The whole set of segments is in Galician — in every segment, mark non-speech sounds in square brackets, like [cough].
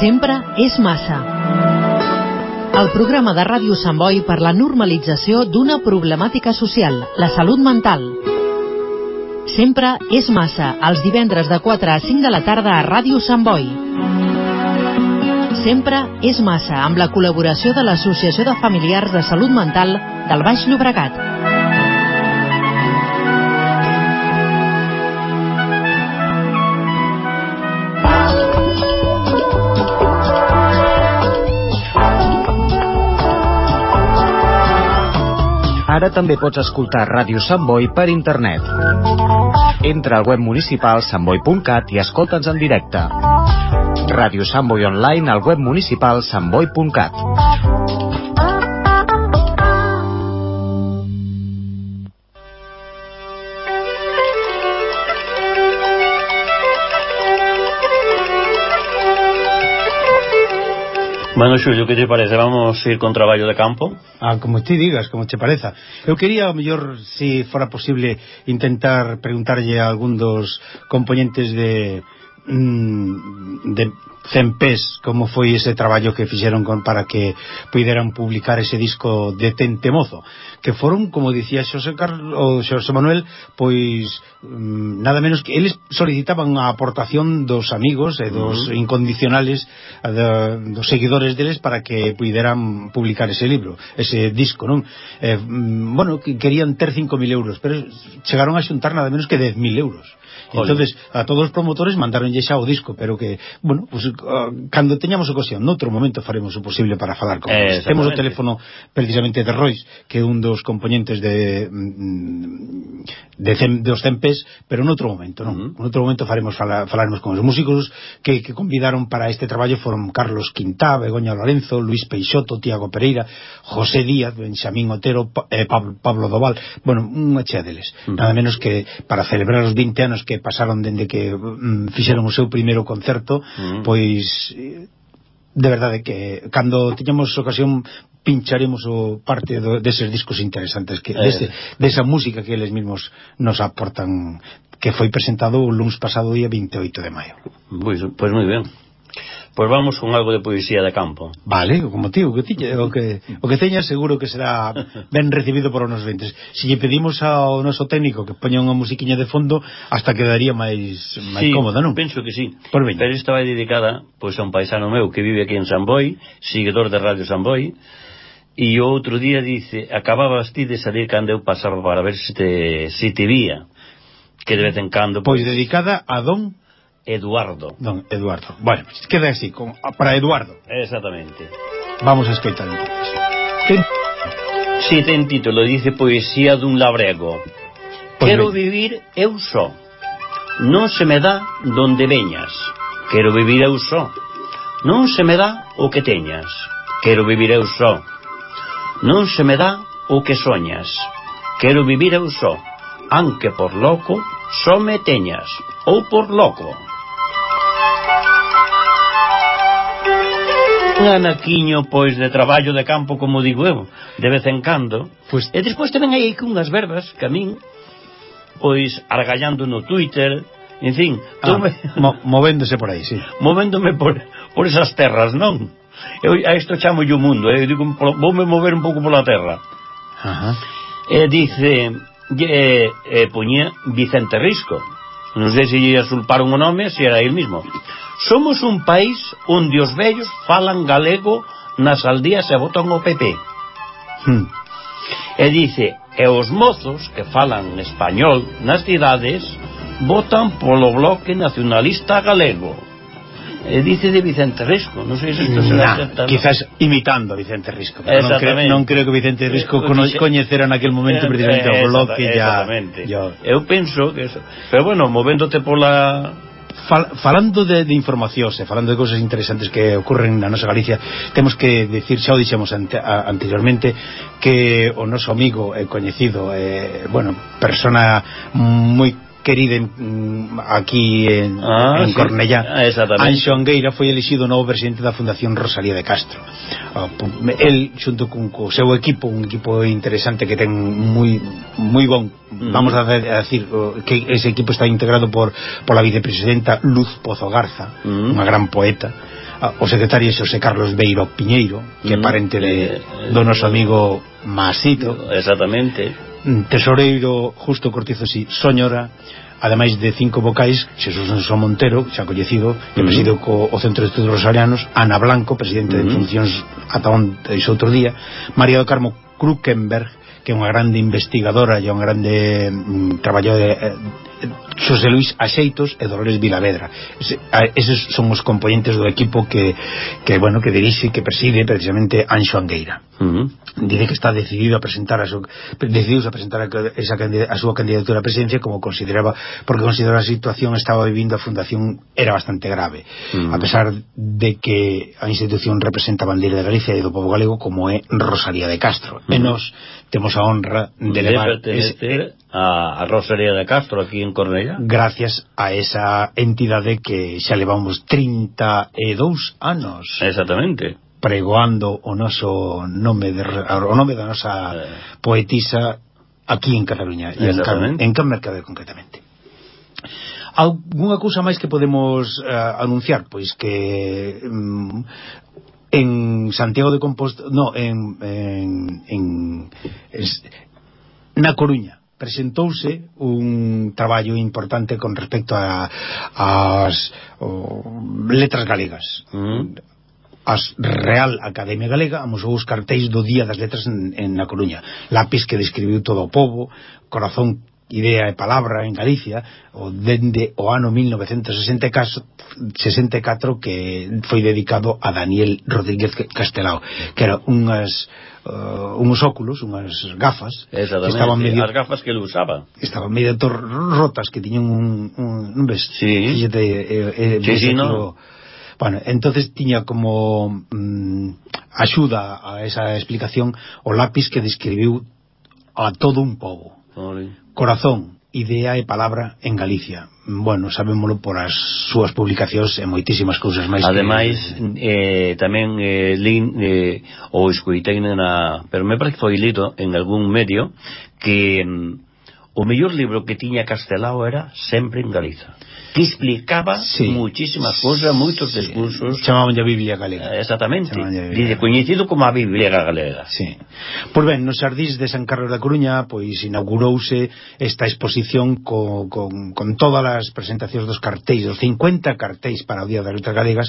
Sempre és massa. El programa de Ràdio Sant Boi per la normalització d'una problemàtica social, la salut mental. Sempre és massa, els divendres de 4 a 5 de la tarda a Ràdio Sant Boi. Sempre és massa, amb la col·laboració de l'Associació de Familiars de Salut Mental del Baix Llobregat. Ara també pots escoltar Ràdio Sant Boi per internet. Entra al web municipal santboi.cat i escolta'ns en directe. Ràdio Sant Boi online al web municipal santboi.cat. Bueno, Xulio, que te parece? Vamos ir con traballo de campo? Ah, como ti digas, como che pareza. Eu quería, o mellor, se si fora posible, intentar preguntarlle a algún dos componentes de mm, de Cempés como foi ese traballo que fixeron con, para que puderan publicar ese disco de Tentemozo que foron, como dicía Xosé, Carlos, o Xosé Manuel pois Mm, nada menos que eles solicitaban a aportación dos amigos e dos uh -huh. incondicionales de, dos seguidores deles para que puideran publicar ese libro ese disco, non? Eh, mm, bueno, que querían ter 5.000 euros pero chegaron a xuntar nada menos que 10.000 euros Joder. entonces a todos os promotores mandaron xa o disco, pero que, bueno, pues, uh, cando teñamos ocasión, noutro momento faremos o posible para falar con eles. Eh, Temos o teléfono precisamente de Royce, que é un dos componentes de, mm, de, de dos 100 antes, pero noutro momento, non? Uh -huh. Noutro momento faremos fala, falaremos con os músicos que, que convidaron para este traballo foron Carlos Quintá, Begoña Lorenzo, Luis Peixoto, Tiago Pereira, José Díaz, Benxamín Otero, pa, eh, Pablo, Pablo Doval, bueno, unha chea deles. Uh -huh. Nada menos que para celebrar os 20 anos que pasaron dende que mm, fixeron o seu primeiro concerto, uh -huh. pois eh, de verdade que cando teñamos ocasión pincharemos o parte do, deses discos interesantes que, eh. dese, desa música que eles mesmos nos aportan que foi presentado o lunes pasado día 28 de maio. Pois, pois moi ben Pois vamos con algo de poesía de campo. Vale, como tío, que tiña, o, que, o que teña seguro que será ben recibido por nos ventes. Se si lle pedimos ao noso técnico que poña unha musiquiña de fondo Hasta quedaría máis, máis sí, cómoda, non? penso que sí. Pero esta vai dedicada pois, a un paisano meu que vive aquí en San Boi Seguidor de Radio San Boi E o outro día dice, acababas ti de salir cando eu pasaba para ver se te, se te vía. Que de vez en cando... Pois, pois dedicada a Don... Eduardo. Don Eduardo. Bueno, pues queda así, con, para Eduardo. Exactamente. Vamos a escoitar entonces. Ten... Si sí, ten título, dice Poesía dun labrego. Pues Quero me... vivir eu só. Non se me dá donde veñas. Quero vivir eu só. Non se me dá o que teñas. Quero vivir eu só Non se me dá o que soñas. Quero vivir eu só, aunque por loco só me teñas, ou por loco. Un anaquiño, pois, de traballo de campo, como digo eu, de vez en cando. Pois... E despois tamén hai aquí unhas verbas que a min, pois, argallando no Twitter, en fin... Ah, tome... mo movéndose por aí, sí. [laughs] Movéndome por, por esas terras, non? Eu a isto chamo o mundo, eh? eu digo, voume mover un pouco pola terra. Ajá. E dice, e, e poñía Vicente Risco. Non sei se lle asulparon o nome, se era el mismo. Somos un país onde os vellos falan galego nas aldeas e votan o PP. Hm. E dice, e os mozos que falan español nas cidades votan polo bloque nacionalista galego. Eh, dice de Vicente Risco, non sei se isto será nah, quizás imitando a Vicente Risco, non creo, non creo que Vicente Risco eh, cono, coñecera naquel momento precisamente o eh, blog que ya, ya... Eu penso que eso, pero bueno, movéndote pola Fal, falando de, de informacións e falando de cousas interesantes que ocurren na nosa Galicia temos que dicir, xa o dixemos ante, a, anteriormente que o noso amigo e eh, coñecido eh, bueno, persona moi querida mm, aquí en, ah, en sí. Cornellá. Anxo Angueira foi elixido novo presidente da Fundación Rosalía de Castro. Ah, el xunto cun co seu equipo un equipo interesante que ten moi moi bon. Vamos a, a decir que ese equipo está integrado por pola vicepresidenta Luz Pozo Garza unha gran poeta. Ah, o secretario Xosé Carlos Beiro Piñeiro que é parente de, do noso amigo Masito. Exactamente. Tesoreiro Justo Cortizo Si Soñora ademais de cinco vocais Xesús Nelson Montero, xa coñecido que presidiu uh -huh. co, o Centro de Estudos Rosarianos Ana Blanco, presidente uh -huh. de Funcións ata onde iso outro día María do Carmo Krukenberg que é unha grande investigadora e unha grande mm, traballo de, eh, Xosé Luis Axeitos e Dolores Vilavedra Ese, a, eses son os componentes do equipo que, que bueno que dirixe que preside precisamente Anxo Angueira uh -huh. dice que está decidido a presentar a su, decididos a presentar a, esa, a súa candidatura a presidencia como consideraba porque consideraba a situación estaba vivindo a Fundación era bastante grave uh -huh. a pesar de que a institución representa a bandeira de Galicia e do povo galego como é Rosalía de Castro uh -huh. e nos temos a honra de levar de ese, eh, a, a Rosalía de Castro aquí en Cornella gracias a esa entidade que xa levamos 32 anos exactamente. pregoando o noso nome de, o nome da nosa eh. poetisa aquí en Cataluña e en Can, en Can Mercader concretamente. Alguna cousa máis que podemos uh, anunciar? Pois que um, en Santiago de Compostela no, en, en, en, na Coruña. Presentouse un traballo importante con respecto a as letras galegas. Mm. As Real Academia Galega amosou os cartéis do Día das Letras en, en Na Coruña. Lápis que describiu todo o povo corazón idea e palabra en Galicia o dende o ano 1964 64, que foi dedicado a Daniel Rodríguez Castelao que era unhas uh, unhos óculos, unhas gafas que estaban medio, as gafas que ele usaba estaban medio rotas que tiñan un, un, un ves sí. fíjate, eh, eh, sí, sí, no. Bueno, entonces tiña como mm, axuda a esa explicación o lápis que describiu a todo un pobo Corazón, idea e palabra en Galicia. Bueno, sabémolo por as súas publicacións e moitísimas cousas máis. Ademais, que... eh, tamén eh, lin, eh, o escuitei na... Pero me parece que foi lito en algún medio que mm, o mellor libro que tiña Castelao era Sempre en Galiza que explicaba sí. muchísimas cousas, moitos sí. discursos chamaban a Biblia Galega eh, exactamente, dice coñecido como a Biblia Galega sí. Pois ben, nos Sardís de San Carlos da Coruña pois inaugurouse esta exposición co, con, con todas as presentacións dos cartéis, dos 50 cartéis para o Día das Letras Galegas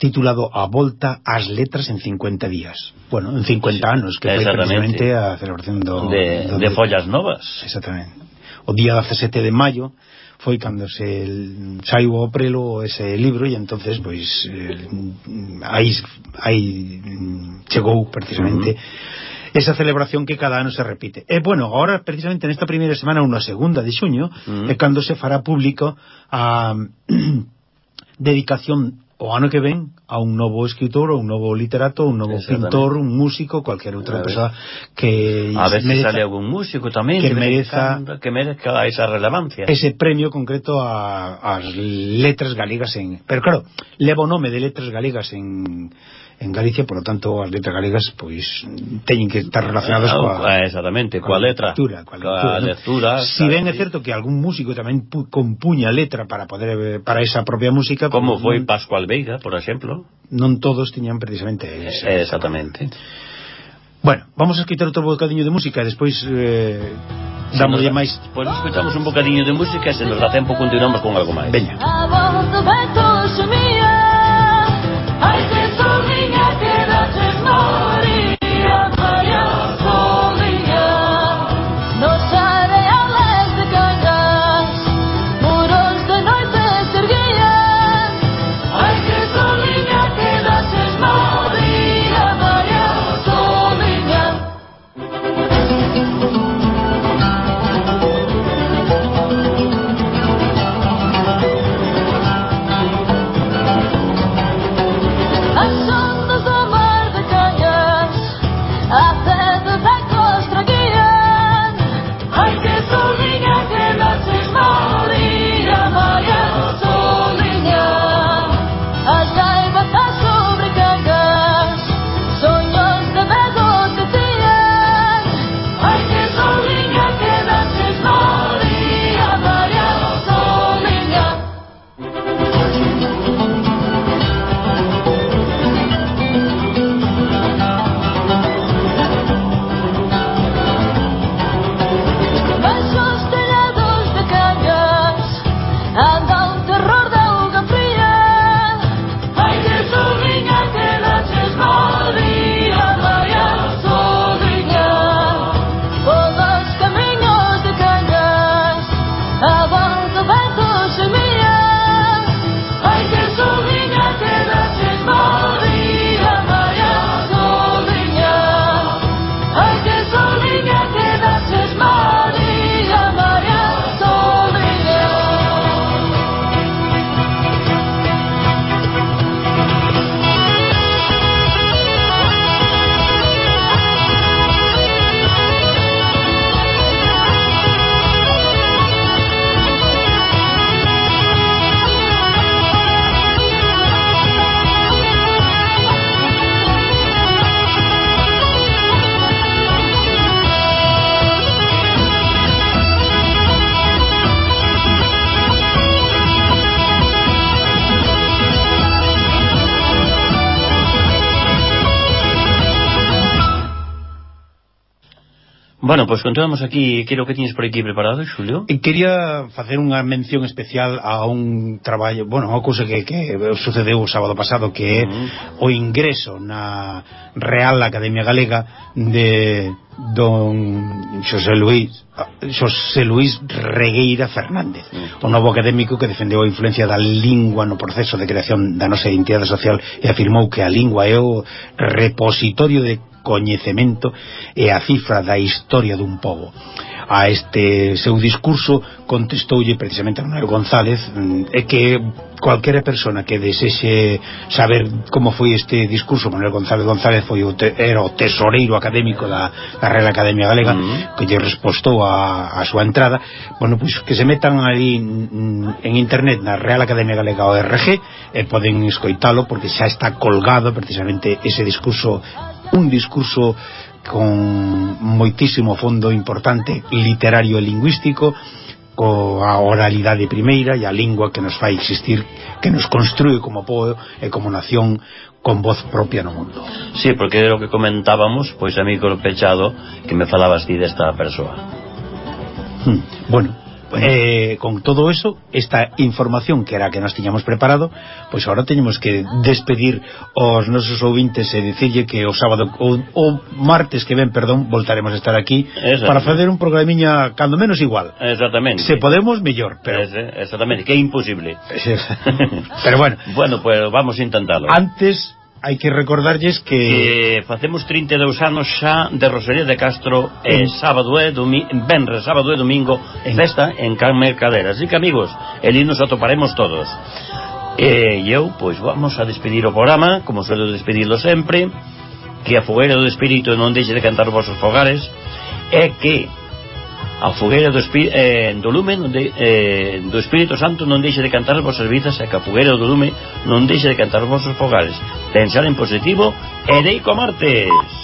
titulado A Volta ás Letras en 50 días. Bueno, en 50 anos, que foi precisamente a celebración do... De, do, de, de Follas Novas. Exactamente. O día 17 de maio foi cando se saiu o prelo ese libro e entonces pois eh, aí, aí chegou precisamente uh -huh esa celebración que cada ano se repite. E, bueno, agora, precisamente nesta primeira semana, unha segunda de xuño, mm. é cando se fará público a [clears throat] dedicación o ano que ven a un novo escritor, ou un novo literato, un novo pintor, un músico, cualquier outra persoa que a veces mereza, sale algún músico tamén que mereza que mereza esa relevancia. Ese premio concreto a as letras galegas en, pero claro, leva o nome de letras galegas en en Galicia, por lo tanto, as letras galegas pois teñen que estar relacionadas no, coa, eh, exactamente, coa, coa letra, lectura, coa lectura. Coa lectura ¿no? Si ben é certo que algún músico tamén compuña letra para poder eh, para esa propia música, como foi Pascual Veiga, por exemplo, non todos tiñan precisamente esa, eh, exactamente. Bueno, vamos a escutar outro bocadiño de música e despois eh, damos máis. Pois pues escutamos un bocadiño de música e se nos dá tempo continuamos con algo máis. Veña. pois contámonos aquí que é o que tiñes por aquí preparado, Xulio? E quería facer unha mención especial a un traballo, bueno, a cousa que, que sucedeu o sábado pasado que é uh -huh. o ingreso na Real Academia Galega de don Xosé Luís Xosé Luís Regueira Fernández mm. o novo académico que defendeu a influencia da lingua no proceso de creación da nosa identidade social e afirmou que a lingua é o repositorio de coñecemento e a cifra da historia dun pobo. A este seu discurso contestoulle precisamente a Manuel González mm, e que cualquera persona que desexe saber como foi este discurso Manuel González González foi o te, era o tesoreiro académico da, da Real Academia Galega mm -hmm. que lle respostou a, a súa entrada bueno, pois que se metan ali mm, en internet na Real Academia Galega ORG e poden escoitalo porque xa está colgado precisamente ese discurso un discurso con moitísimo fondo importante literario e lingüístico coa oralidade primeira e a lingua que nos fai existir que nos construe como povo e como nación con voz propia no mundo. Sí, porque é o que comentábamos pois a mí pechado que me falabas ti desta persoa. Hmm, Bueno, eh, con todo eso, esta información que era que nos tiñamos preparado, pois agora teñemos que despedir aos nosos ouvintes e dicirlle que o sábado o, o martes que ven, perdón, voltaremos a estar aquí para facer un programiña cando menos igual. Exactamente. Se podemos, mellor, pero Ese, eh, exactamente, que é imposible. [laughs] pero bueno. bueno, pues vamos a intentarlo. Antes hai que recordarlles que... que facemos 32 anos xa de Rosería de Castro en... sábado e domingo venres, sábado e domingo en... festa en Can Mercadera así que amigos, elí nos atoparemos todos. E eu, pois vamos a despedir o programa como suelo despedirlo sempre que a fogueira do espírito non deixe de cantar os vosos fogares e que A fogueira do, espí, eh, do lume non de, eh, do Espírito Santo non deixe de cantar as vosas vidas e que a fogueira do lume non deixe de cantar os vosos fogares. Pensar en positivo e deico martes.